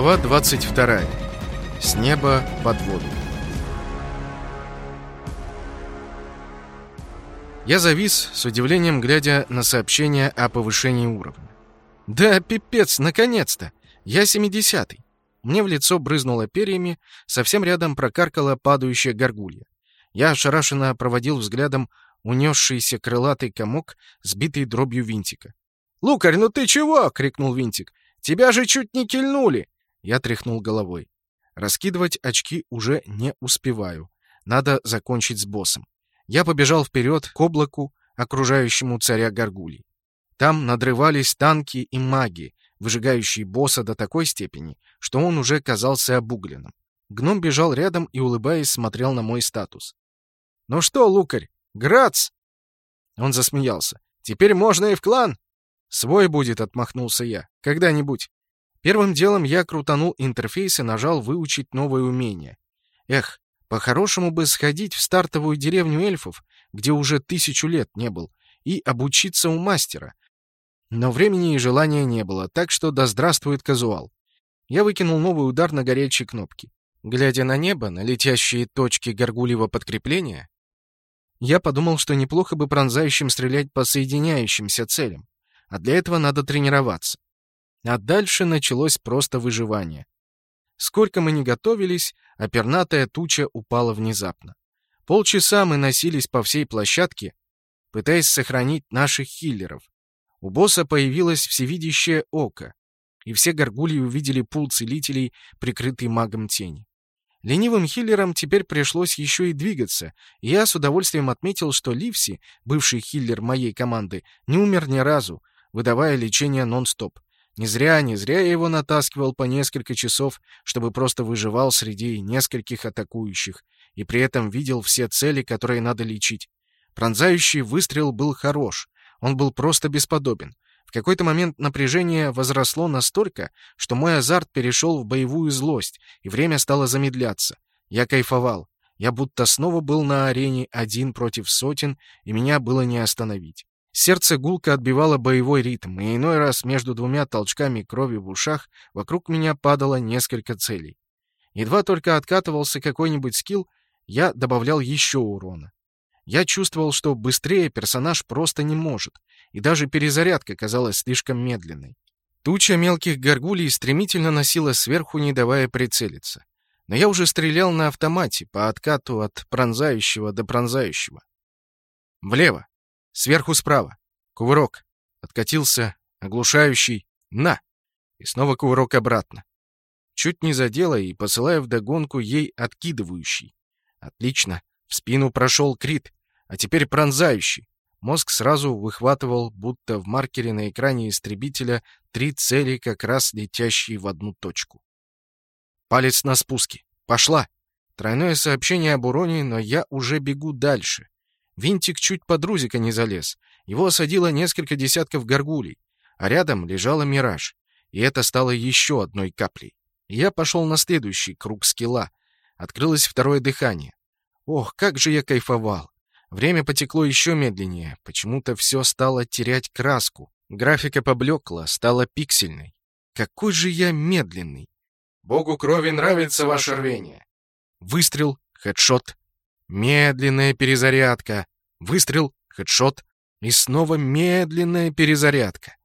Глава 22. С неба под воду. Я завис, с удивлением глядя на сообщение о повышении уровня. Да, пипец, наконец-то! Я 70-й. Мне в лицо брызнуло перьями, совсем рядом прокаркала падающая горгулья. Я ошарашенно проводил взглядом унесшийся крылатый комок, сбитый дробью винтика. «Лукарь, ну ты чего?» — крикнул винтик. «Тебя же чуть не кильнули!» Я тряхнул головой. Раскидывать очки уже не успеваю. Надо закончить с боссом. Я побежал вперед к облаку, окружающему царя Гаргулий. Там надрывались танки и маги, выжигающие босса до такой степени, что он уже казался обугленным. Гном бежал рядом и, улыбаясь, смотрел на мой статус. «Ну что, Лукарь, Грац!» Он засмеялся. «Теперь можно и в клан!» «Свой будет», — отмахнулся я. «Когда-нибудь». Первым делом я крутанул интерфейс и нажал «Выучить новое умение». Эх, по-хорошему бы сходить в стартовую деревню эльфов, где уже тысячу лет не был, и обучиться у мастера. Но времени и желания не было, так что да здравствует казуал. Я выкинул новый удар на горячие кнопки. Глядя на небо, на летящие точки горгулевого подкрепления, я подумал, что неплохо бы пронзающим стрелять по соединяющимся целям. А для этого надо тренироваться. А дальше началось просто выживание. Сколько мы ни готовились, а пернатая туча упала внезапно. Полчаса мы носились по всей площадке, пытаясь сохранить наших хиллеров. У босса появилось всевидящее око, и все горгульи увидели пул целителей, прикрытый магом тени. Ленивым хиллерам теперь пришлось еще и двигаться, и я с удовольствием отметил, что Ливси, бывший хиллер моей команды, не умер ни разу, выдавая лечение нон-стоп. Не зря, не зря я его натаскивал по несколько часов, чтобы просто выживал среди нескольких атакующих, и при этом видел все цели, которые надо лечить. Пронзающий выстрел был хорош, он был просто бесподобен. В какой-то момент напряжение возросло настолько, что мой азарт перешел в боевую злость, и время стало замедляться. Я кайфовал. Я будто снова был на арене один против сотен, и меня было не остановить. Сердце гулко отбивало боевой ритм, и иной раз между двумя толчками крови в ушах вокруг меня падало несколько целей. Едва только откатывался какой-нибудь скилл, я добавлял еще урона. Я чувствовал, что быстрее персонаж просто не может, и даже перезарядка казалась слишком медленной. Туча мелких горгулей стремительно носила сверху, не давая прицелиться. Но я уже стрелял на автомате, по откату от пронзающего до пронзающего. Влево. Сверху справа. Кувырок. Откатился, оглушающий. На! И снова кувырок обратно. Чуть не задела и посылая вдогонку ей откидывающий. Отлично. В спину прошел крит, а теперь пронзающий. Мозг сразу выхватывал, будто в маркере на экране истребителя, три цели, как раз летящие в одну точку. Палец на спуске. Пошла. Тройное сообщение об уроне, но я уже бегу дальше. Винтик чуть под рузика не залез. Его осадило несколько десятков горгулей, а рядом лежала мираж. И это стало еще одной каплей. Я пошел на следующий круг скилла. Открылось второе дыхание. Ох, как же я кайфовал! Время потекло еще медленнее. Почему-то все стало терять краску. Графика поблекла, стала пиксельной. Какой же я медленный! Богу крови нравится ваше рвение. Выстрел, хедшот. Медленная перезарядка. Выстрел, хедшот. И снова медленная перезарядка.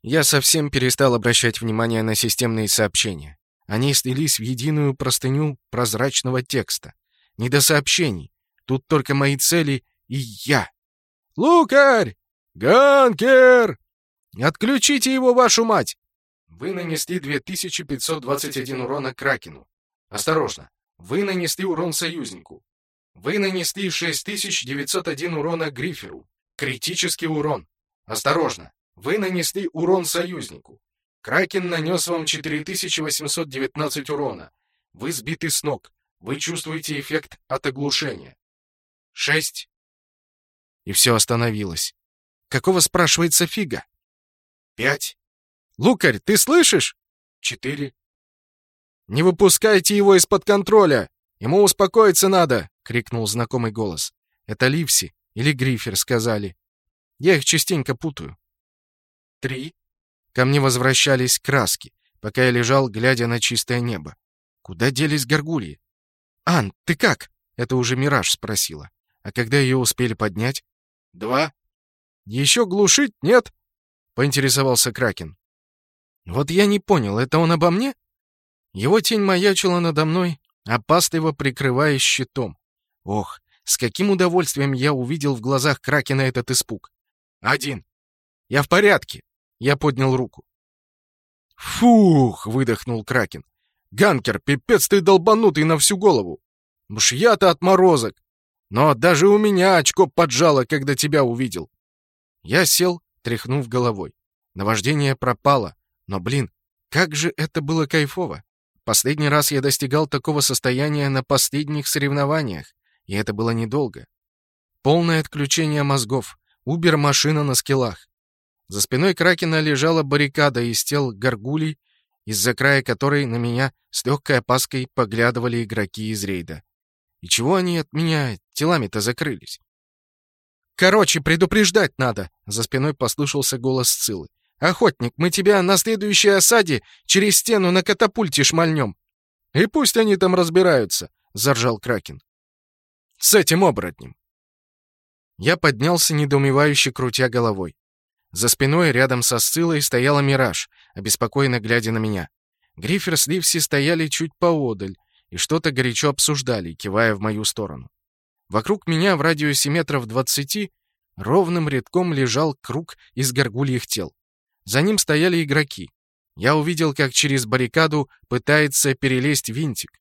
Я совсем перестал обращать внимание на системные сообщения. Они слились в единую простыню прозрачного текста. Не до сообщений. Тут только мои цели и я. «Лукарь! Ганкер! Отключите его, вашу мать!» Вы нанесли 2521 урона Кракену. Осторожно, вы нанесли урон союзнику. Вы нанесли 6901 урона Гриферу. Критический урон. Осторожно, вы нанесли урон союзнику. Кракен нанес вам 4819 урона. Вы сбиты с ног. Вы чувствуете эффект от оглушения. 6, и все остановилось. Какого, спрашивается, фига? Пять. Лукарь, ты слышишь? Четыре. Не выпускайте его из-под контроля! Ему успокоиться надо! — крикнул знакомый голос. Это Ливси или Грифер сказали. Я их частенько путаю. Три. Ко мне возвращались краски. пока я лежал, глядя на чистое небо. Куда делись горгульи? «Ан, ты как?» — это уже Мираж спросила. «А когда ее успели поднять?» «Два». «Еще глушить, нет?» — поинтересовался Кракен. «Вот я не понял, это он обо мне?» Его тень маячила надо мной, опасливо прикрываясь щитом. Ох, с каким удовольствием я увидел в глазах Кракена этот испуг. «Один. Я в порядке!» Я поднял руку. «Фух!» — выдохнул Кракен. «Ганкер, пипец ты долбанутый на всю голову! Уж я-то отморозок! Но даже у меня очко поджало, когда тебя увидел!» Я сел, тряхнув головой. Наваждение пропало, но, блин, как же это было кайфово! Последний раз я достигал такого состояния на последних соревнованиях, и это было недолго. Полное отключение мозгов, убер-машина на скиллах. За спиной Кракена лежала баррикада из тел горгулей, из-за края которой на меня с легкой опаской поглядывали игроки из рейда. И чего они от меня телами-то закрылись? «Короче, предупреждать надо!» — за спиной послышался голос Цилы. «Охотник, мы тебя на следующей осаде через стену на катапульте шмальнем!» «И пусть они там разбираются!» — заржал Кракен. «С этим оборотнем!» Я поднялся, недоумевающе крутя головой. За спиной, рядом со Сцилой, стояла Мираж, обеспокоенно глядя на меня. Гриффер с Ливси стояли чуть поодаль и что-то горячо обсуждали, кивая в мою сторону. Вокруг меня в радиусе метров двадцати ровным рядком лежал круг из горгульих тел. За ним стояли игроки. Я увидел, как через баррикаду пытается перелезть винтик.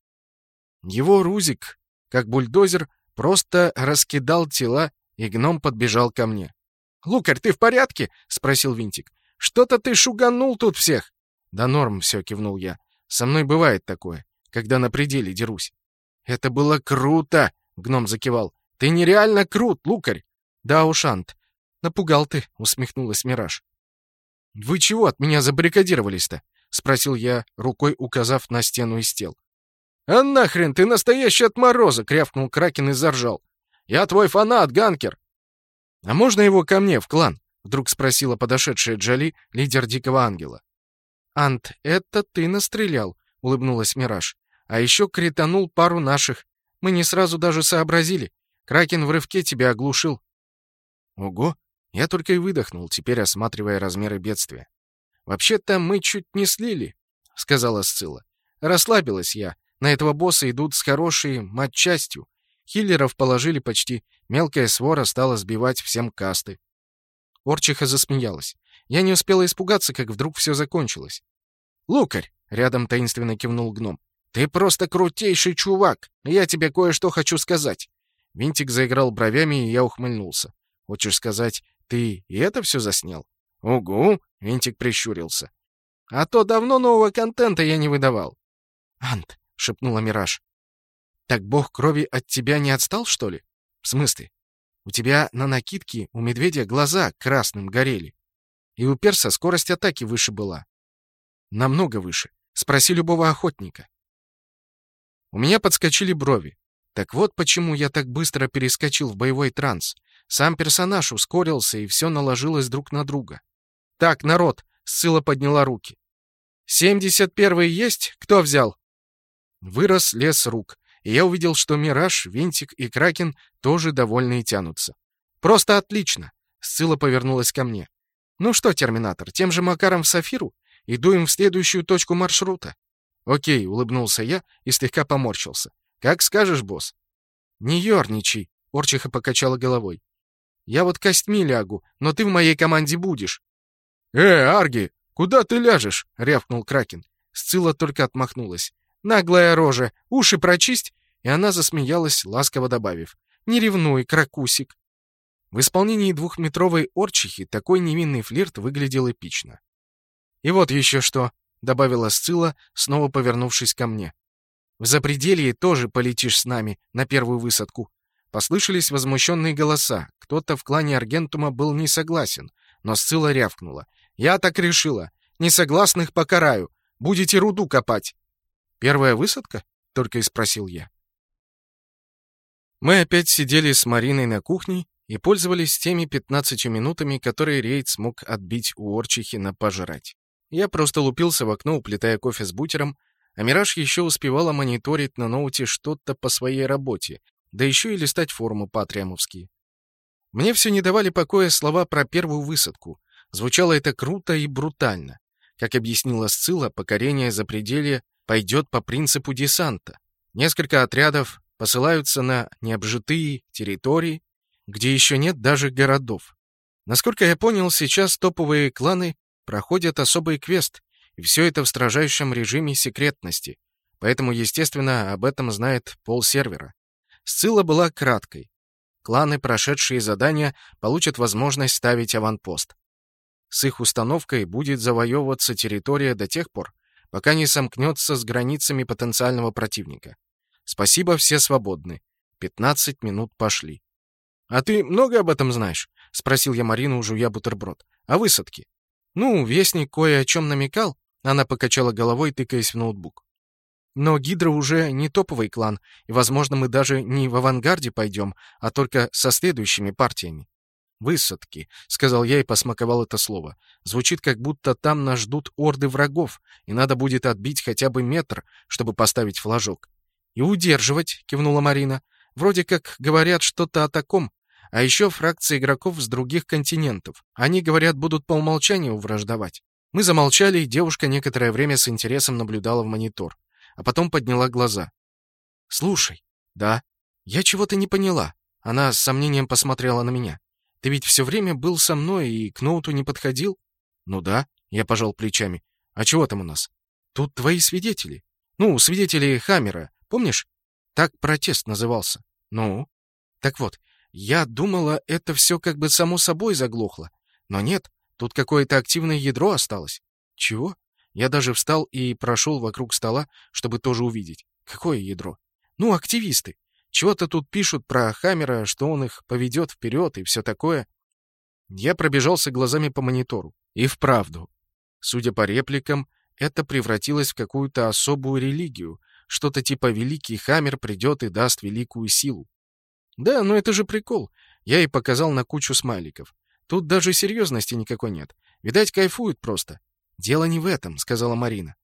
Его рузик, как бульдозер, просто раскидал тела, и гном подбежал ко мне. «Лукарь, ты в порядке?» — спросил винтик. «Что-то ты шуганул тут всех!» «Да норм все», — кивнул я. «Со мной бывает такое, когда на пределе дерусь». «Это было круто!» — гном закивал. «Ты нереально крут, Лукарь!» «Да, Ушант. Напугал ты», — усмехнулась Мираж. «Вы чего от меня забаррикадировались-то?» — спросил я, рукой указав на стену из тел. «А нахрен, ты настоящий отморозок!» — рявкнул Кракен и заржал. «Я твой фанат, Ганкер!» «А можно его ко мне, в клан?» — вдруг спросила подошедшая Джоли, лидер Дикого Ангела. «Ант, это ты настрелял», — улыбнулась Мираж. «А еще кританул пару наших. Мы не сразу даже сообразили. Кракен в рывке тебя оглушил». «Ого!» Я только и выдохнул, теперь осматривая размеры бедствия. «Вообще-то мы чуть не слили», — сказала Сцилла. «Расслабилась я. На этого босса идут с хорошей матчастью. Хиллеров положили почти. Мелкая свора стала сбивать всем касты». Орчиха засмеялась. Я не успела испугаться, как вдруг все закончилось. «Лукарь!» — рядом таинственно кивнул гном. «Ты просто крутейший чувак! Я тебе кое-что хочу сказать!» Винтик заиграл бровями, и я ухмыльнулся. «Хочешь сказать, ты и это все заснял?» «Угу!» — Винтик прищурился. «А то давно нового контента я не выдавал». «Ант!» — шепнула Мираж. «Так бог крови от тебя не отстал, что ли?» «В смысле? У тебя на накидке у медведя глаза красным горели. И у перса скорость атаки выше была. Намного выше. Спроси любого охотника». У меня подскочили брови. Так вот почему я так быстро перескочил в боевой транс. Сам персонаж ускорился, и все наложилось друг на друга. «Так, народ!» — Сцилла подняла руки. «Семьдесят первый есть? Кто взял?» Вырос лес рук, и я увидел, что Мираж, Винтик и Кракен тоже довольные тянутся. «Просто отлично!» — Сцилла повернулась ко мне. «Ну что, Терминатор, тем же Макаром в Сафиру? И дуем в следующую точку маршрута?» «Окей», — улыбнулся я и слегка поморщился. «Как скажешь, босс». «Не ерничай», — Орчиха покачала головой. Я вот костьми лягу, но ты в моей команде будешь». «Э, Арги, куда ты ляжешь?» — рявкнул Кракен. Сцилла только отмахнулась. «Наглая рожа, уши прочисть!» И она засмеялась, ласково добавив. «Не ревнуй, кракусик!» В исполнении двухметровой орчихи такой невинный флирт выглядел эпично. «И вот еще что», — добавила Сцилла, снова повернувшись ко мне. «В запределье тоже полетишь с нами на первую высадку. Послышались возмущенные голоса. Кто-то в клане Аргентума был не согласен, но Сцилла рявкнула. «Я так решила. Несогласных покараю. Будете руду копать». «Первая высадка?» — только и спросил я. Мы опять сидели с Мариной на кухне и пользовались теми 15 минутами, которые рейд смог отбить у Орчихи на пожрать. Я просто лупился в окно, уплетая кофе с бутером, а Мираж еще успевала мониторить на ноуте что-то по своей работе, да еще и листать форумы патриамовские. Мне все не давали покоя слова про первую высадку. Звучало это круто и брутально. Как объяснила Сцилла, покорение запределья пойдет по принципу десанта. Несколько отрядов посылаются на необжитые территории, где еще нет даже городов. Насколько я понял, сейчас топовые кланы проходят особый квест, и все это в строжайшем режиме секретности, поэтому, естественно, об этом знает пол сервера. Сцилла была краткой. Кланы, прошедшие задания, получат возможность ставить аванпост. С их установкой будет завоевываться территория до тех пор, пока не сомкнется с границами потенциального противника. Спасибо, все свободны. 15 минут пошли. «А ты много об этом знаешь?» — спросил я Марину, жуя бутерброд. «О высадке?» «Ну, Вестник кое о чем намекал». Она покачала головой, тыкаясь в ноутбук. «Но Гидра уже не топовый клан, и, возможно, мы даже не в авангарде пойдем, а только со следующими партиями». «Высадки», — сказал я и посмаковал это слово. «Звучит, как будто там нас ждут орды врагов, и надо будет отбить хотя бы метр, чтобы поставить флажок». «И удерживать», — кивнула Марина. «Вроде как говорят что-то о таком. А еще фракции игроков с других континентов. Они, говорят, будут по умолчанию враждовать». Мы замолчали, и девушка некоторое время с интересом наблюдала в монитор, а потом подняла глаза. «Слушай, да, я чего-то не поняла». Она с сомнением посмотрела на меня. «Ты ведь все время был со мной и к ноуту не подходил?» «Ну да», — я пожал плечами. «А чего там у нас?» «Тут твои свидетели. Ну, свидетели Хаммера, помнишь? Так протест назывался. Ну? Так вот, я думала, это все как бы само собой заглохло. Но нет, тут какое-то активное ядро осталось. Чего? Я даже встал и прошел вокруг стола, чтобы тоже увидеть. Какое ядро? Ну, активисты. Чего-то тут пишут про Хаммера, что он их поведет вперед и все такое. Я пробежался глазами по монитору. И вправду. Судя по репликам, это превратилось в какую-то особую религию, что-то типа «Великий Хаммер придет и даст великую силу». Да, но это же прикол. Я и показал на кучу смайликов. Тут даже серьезности никакой нет. Видать, кайфуют просто. «Дело не в этом», — сказала Марина.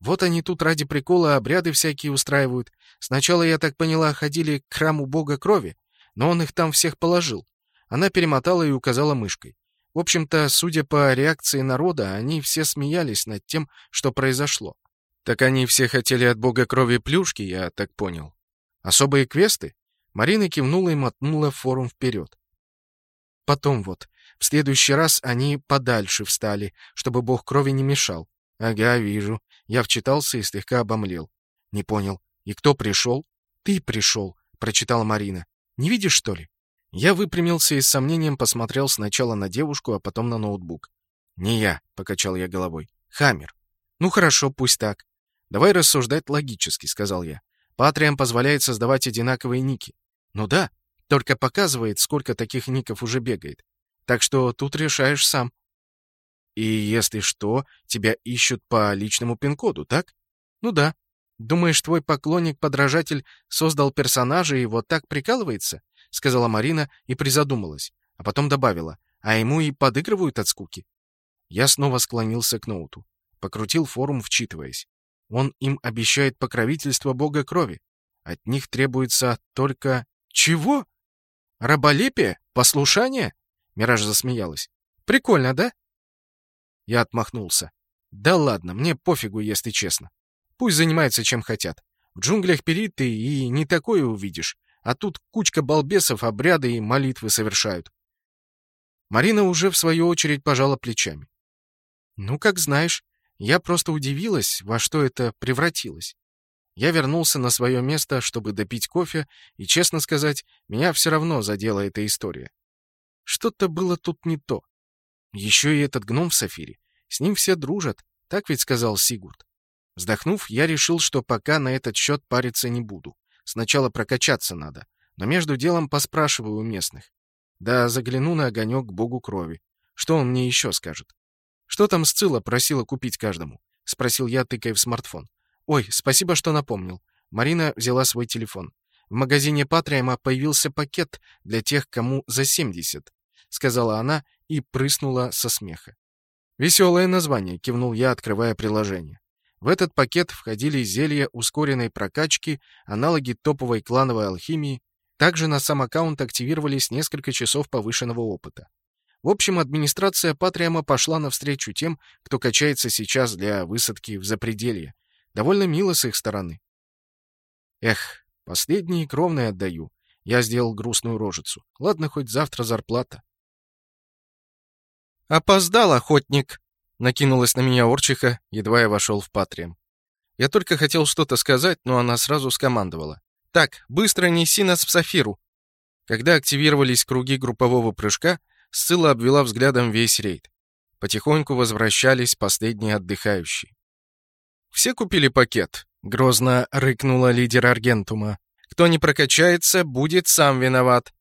«Вот они тут ради прикола обряды всякие устраивают. Сначала, я так поняла, ходили к храму бога крови, но он их там всех положил». Она перемотала и указала мышкой. В общем-то, судя по реакции народа, они все смеялись над тем, что произошло. Так они все хотели от бога крови плюшки, я так понял. Особые квесты? Марина кивнула и мотнула форум вперед. Потом вот, в следующий раз они подальше встали, чтобы бог крови не мешал. Ага, вижу. Я вчитался и слегка обомлел. Не понял. И кто пришел? Ты пришел, прочитала Марина. Не видишь, что ли? Я выпрямился и с сомнением посмотрел сначала на девушку, а потом на ноутбук. «Не я», — покачал я головой. «Хаммер». «Ну хорошо, пусть так. Давай рассуждать логически», — сказал я. «Патриам позволяет создавать одинаковые ники». «Ну да, только показывает, сколько таких ников уже бегает. Так что тут решаешь сам». «И если что, тебя ищут по личному пин-коду, так?» «Ну да. Думаешь, твой поклонник-подражатель создал персонажа и вот так прикалывается?» — сказала Марина и призадумалась, а потом добавила. «А ему и подыгрывают от скуки». Я снова склонился к ноуту. Покрутил форум, вчитываясь. Он им обещает покровительство бога крови. От них требуется только... Чего? Раболепие? Послушание? Мираж засмеялась. Прикольно, да? Я отмахнулся. Да ладно, мне пофигу, если честно. Пусть занимаются чем хотят. В джунглях перит ты и не такое увидишь. А тут кучка балбесов обряды и молитвы совершают. Марина уже в свою очередь пожала плечами. «Ну, как знаешь. Я просто удивилась, во что это превратилось. Я вернулся на свое место, чтобы допить кофе, и, честно сказать, меня все равно задела эта история. Что-то было тут не то. Еще и этот гном в Сафире. С ним все дружат, так ведь сказал Сигурд. Вздохнув, я решил, что пока на этот счет париться не буду. Сначала прокачаться надо, но между делом поспрашиваю у местных. Да загляну на огонек к богу крови. Что он мне еще скажет? «Что там Сцилла просила купить каждому?» — спросил я, тыкая в смартфон. «Ой, спасибо, что напомнил». Марина взяла свой телефон. «В магазине Патриама появился пакет для тех, кому за 70», — сказала она и прыснула со смеха. «Веселое название», — кивнул я, открывая приложение. В этот пакет входили зелья ускоренной прокачки, аналоги топовой клановой алхимии. Также на сам аккаунт активировались несколько часов повышенного опыта. В общем, администрация Патриама пошла навстречу тем, кто качается сейчас для высадки в запределье. Довольно мило с их стороны. Эх, последние кровные отдаю. Я сделал грустную рожицу. Ладно, хоть завтра зарплата. «Опоздал, охотник!» — накинулась на меня Орчиха, едва я вошел в Патриам. Я только хотел что-то сказать, но она сразу скомандовала. «Так, быстро неси нас в Сафиру!» Когда активировались круги группового прыжка, Сцилла обвела взглядом весь рейд. Потихоньку возвращались последние отдыхающие. «Все купили пакет?» — грозно рыкнула лидер Аргентума. «Кто не прокачается, будет сам виноват».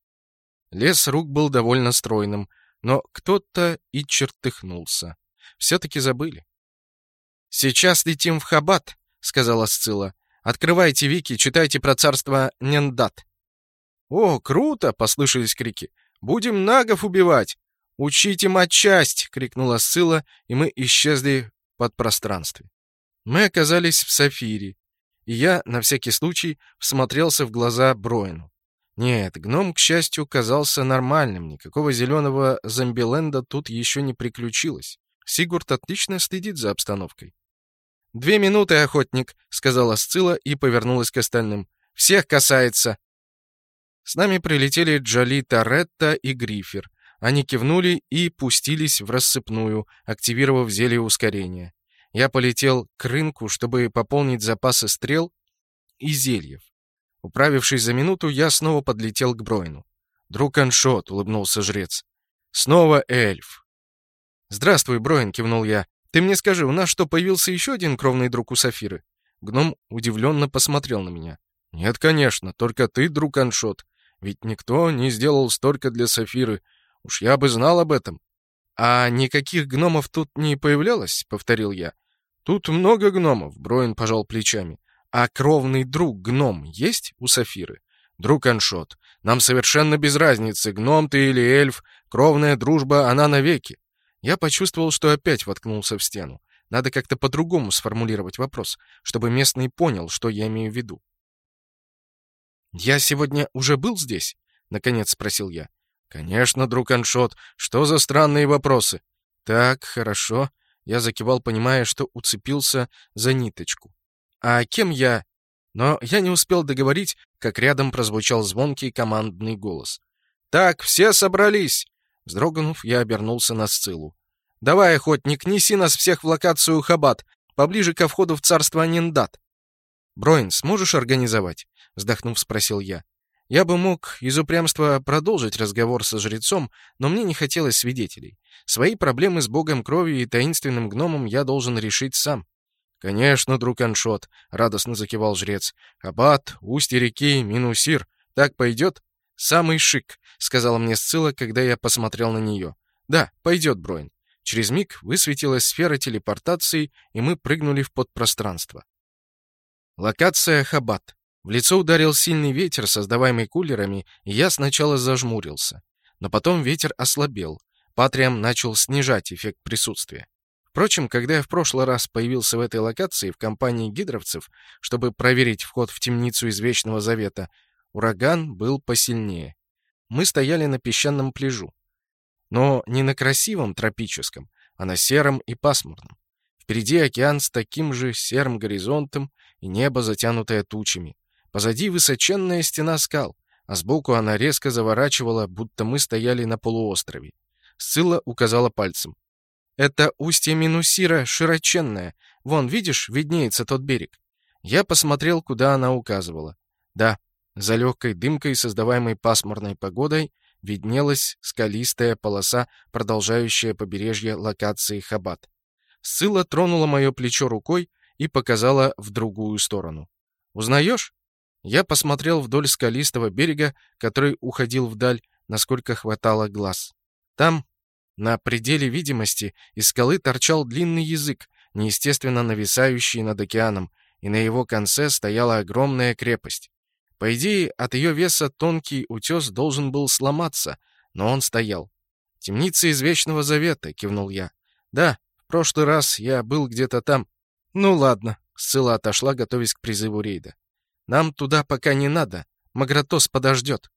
Лес рук был довольно стройным, но кто-то и чертыхнулся. Все-таки забыли. «Сейчас летим в Хабат», — сказала Сцилла. «Открывайте вики, читайте про царство Нендат». «О, круто!» — послышались крики. Будем нагов убивать! Учите матчасть!» — крикнула Сцилла, и мы исчезли под пространстве. Мы оказались в Сафире, и я, на всякий случай, всмотрелся в глаза Броину. Нет, гном, к счастью, казался нормальным, никакого зеленого зомбиленда тут еще не приключилось. Сигурд отлично следит за обстановкой. «Две минуты, охотник», — сказала Сцилла и повернулась к остальным. «Всех касается!» С нами прилетели Джоли Торетто и Грифер. Они кивнули и пустились в рассыпную, активировав зелье ускорения. Я полетел к рынку, чтобы пополнить запасы стрел и зельев. Управившись за минуту, я снова подлетел к Бройну. «Друг Аншот», — улыбнулся жрец. «Снова эльф». «Здравствуй, Броин», — кивнул я. «Ты мне скажи, у нас что, появился еще один кровный друг у Сафиры?» Гном удивленно посмотрел на меня. «Нет, конечно, только ты, друг Аншот. Ведь никто не сделал столько для Сафиры. Уж я бы знал об этом. А никаких гномов тут не появлялось, повторил я. Тут много гномов, Броин пожал плечами. А кровный друг гном есть у Сафиры? Друг Аншот, нам совершенно без разницы, гном ты или эльф, кровная дружба, она навеки. Я почувствовал, что опять воткнулся в стену. Надо как-то по-другому сформулировать вопрос, чтобы местный понял, что я имею в виду. «Я сегодня уже был здесь?» — наконец спросил я. «Конечно, друг Аншот. Что за странные вопросы?» «Так, хорошо». Я закивал, понимая, что уцепился за ниточку. «А кем я?» Но я не успел договорить, как рядом прозвучал звонкий командный голос. «Так, все собрались!» Вздрогнув, я обернулся на Сцилу. «Давай, охотник, неси нас всех в локацию Хабат, поближе ко входу в царство Ниндат. Броин, сможешь организовать?» вздохнув, спросил я. Я бы мог из упрямства продолжить разговор со жрецом, но мне не хотелось свидетелей. Свои проблемы с богом крови и таинственным гномом я должен решить сам. «Конечно, друг Аншот», — радостно закивал жрец. «Абат, устье реки, Минусир. Так пойдет?» «Самый шик», — сказала мне Сцилла, когда я посмотрел на нее. «Да, пойдет, Броин». Через миг высветилась сфера телепортации, и мы прыгнули в подпространство. Локация Хабат. В лицо ударил сильный ветер, создаваемый кулерами, и я сначала зажмурился. Но потом ветер ослабел. Патриам начал снижать эффект присутствия. Впрочем, когда я в прошлый раз появился в этой локации в компании гидровцев, чтобы проверить вход в темницу из Вечного Завета, ураган был посильнее. Мы стояли на песчаном пляжу. Но не на красивом тропическом, а на сером и пасмурном. Впереди океан с таким же серым горизонтом и небо, затянутое тучами. Позади высоченная стена скал, а сбоку она резко заворачивала, будто мы стояли на полуострове. Сцилла указала пальцем. «Это устье Минусира широченное. Вон, видишь, виднеется тот берег». Я посмотрел, куда она указывала. Да, за легкой дымкой, создаваемой пасмурной погодой, виднелась скалистая полоса, продолжающая побережье локации Хабат. Сцилла тронула мое плечо рукой и показала в другую сторону. «Узнаешь?» Я посмотрел вдоль скалистого берега, который уходил вдаль, насколько хватало глаз. Там, на пределе видимости, из скалы торчал длинный язык, неестественно нависающий над океаном, и на его конце стояла огромная крепость. По идее, от ее веса тонкий утес должен был сломаться, но он стоял. «Темница из Вечного Завета», — кивнул я. «Да, прошлый раз я был где-то там. Ну ладно, Сцилла отошла, готовясь к призыву рейда. Нам туда пока не надо. Магратос подождет.